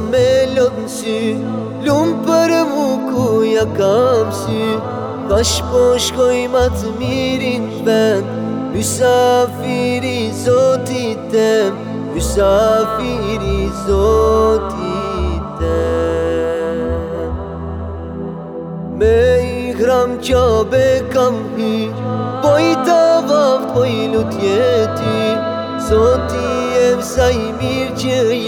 me lëtë në sy Lumë për mu ku ja kam sy Bashk po ma të mirin vend Mysafiri zotit tem Mysafiri zotit tem Me i hram qabe kam hi Po i të vaft po i e vzaj mirë që jeti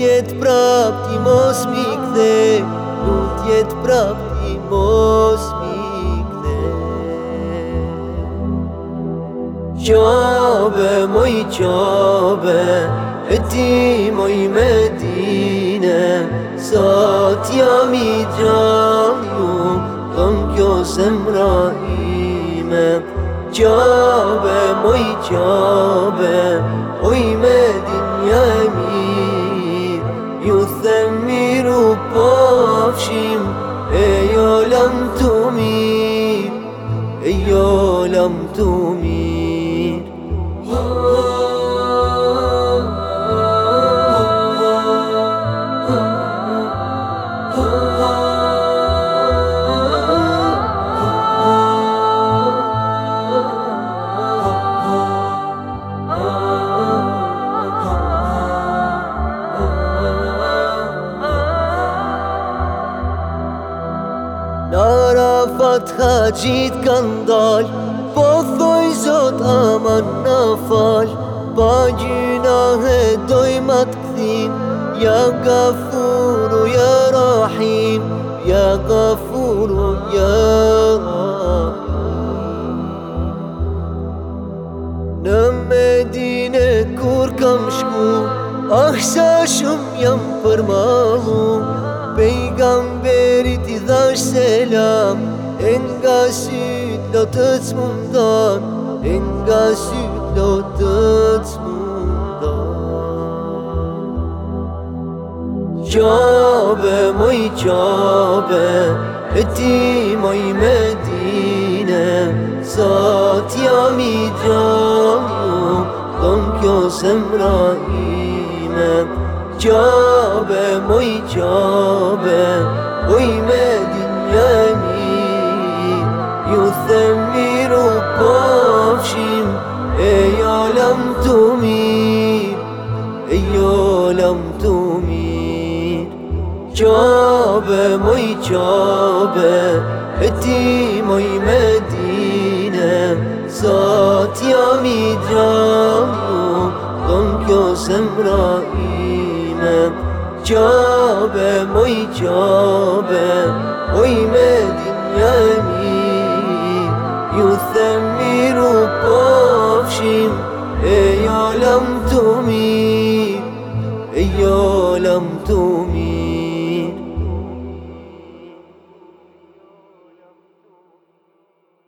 jetë prap ti mos mi kthe Mund jetë prap ti mos mi kthe Qabe, moj qabe E ti moj me Sa t'ja mi gjallu Këm kjo semra ime Qabe, moj qabe Oj me ايو لم تومي arafat haqit kanë dal Po thoj zot aman në fal Pa gjyna he doj ma të këthim Ja gafuru ja rahim Ja gafuru ja rahim Në medine kur kam shku Ah jam përmalu Ah pejgamberit i dhash selam E nga syt lo të të mundon E nga syt lo të Qabe, moj qabe E ti moj medine dine Sa mi gjamu Don kjo se mra جابه موی جابه وی مدینه می یو سمی رو پاشیم ای آلم تو می ای تو می جابه موی جابه حتی موی مدینه ساتیا می درامو کن که جابه موی جابه موی یو یوثمی رو بافشیم ای عالم می ای عالم می